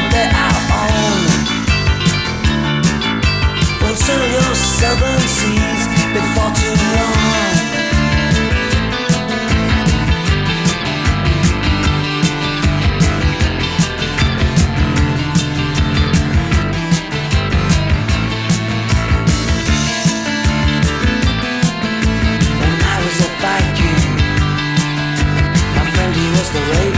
but they are our own. We'll sail your southern seas before too long. the way